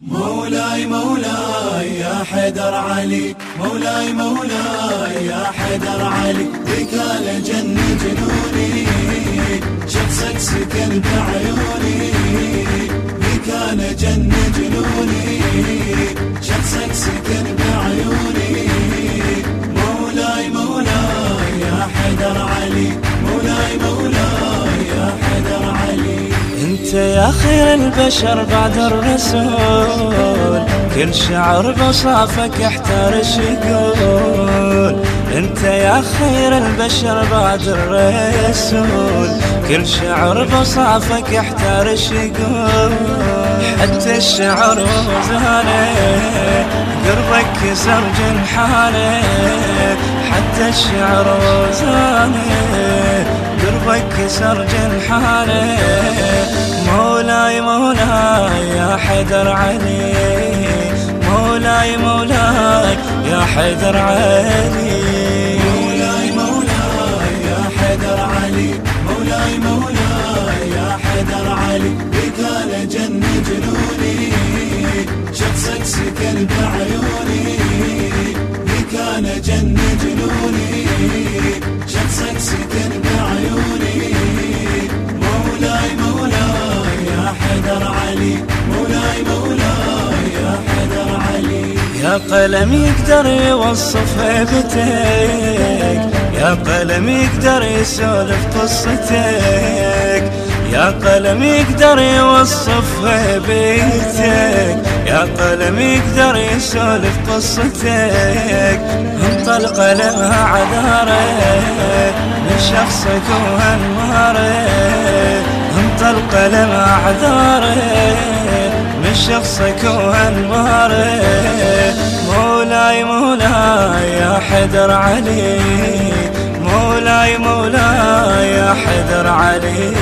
مولاي مولاي يا حيدر علي. مولاي مولاي يا حيدر علي. بك جن جنوني. شخصك سكن بعيوني. بك جن جنوني. شخصك سكن بعيوني. مولاي مولاي يا حيدر علي. مولاي مولاي يا خير البشر بعد الرسول. كل شعر بصافك يحتار يقول. انت يا خير البشر بعد الرسول. كل شعر بصافك يحتار يقول. حتى الشعر وزانه قربك كسر جنحانه حتى الشعر وزانه قربك كسر جنحانه يا حيدر علي. مولاي مولاي يا حيدر علي. جنوني شخصك سكن بعيوني. بك جن جنوني شخصك سكن يا قلم يقدر يوصف هيبتك يا قلم يقدر يسولف قصتك يا قلم يقدر يوصف هيبتك يا قلم يقدر يسولف قصتك. انطلق لها عذارك من شخصك وانوارك انطلق لما عذارك شخصك وانوارك مولاي مولاي يا حدر علي. مولاي مولاي يا حدر علي.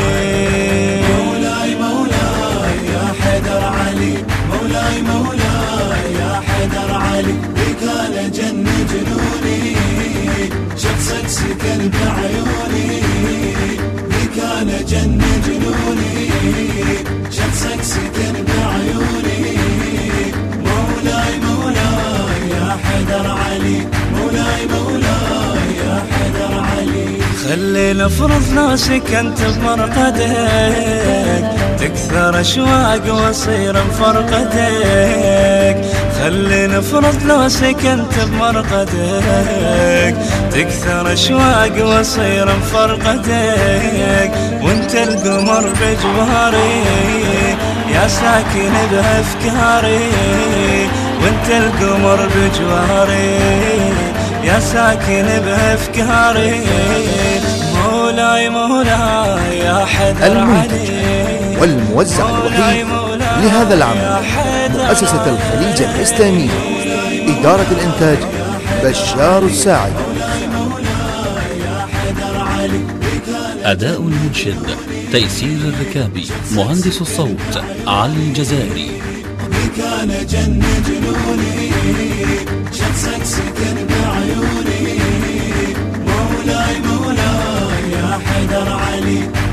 مولاي مولاي يا علي. مولاي مولاي يا علي. جن جنوني. شخصك سكن بعيوني. بك جن جنوني. شخصك سكن خلي نفرض لو سكنت بمرقدك. تكثر أشواق وأصير مفرقدك. خلي نفرض لو سكنت بمرقدك. تكثر أشواق وأصير مفرقدك. وأنت القمر بجواري. يا ساكن بأفكاري. وأنت القمر بجواري. يا ساكن بأفكاري. مولاي مولاي يا حدر المنتج والموزع الوحيد لهذا العمل مؤسسة الخليج الإسلامية إدارة الإنتاج بشار الساعي أداء المنشد تيسير الركابي مهندس الصوت علي الجزائري. بك جن جنوني Smiley.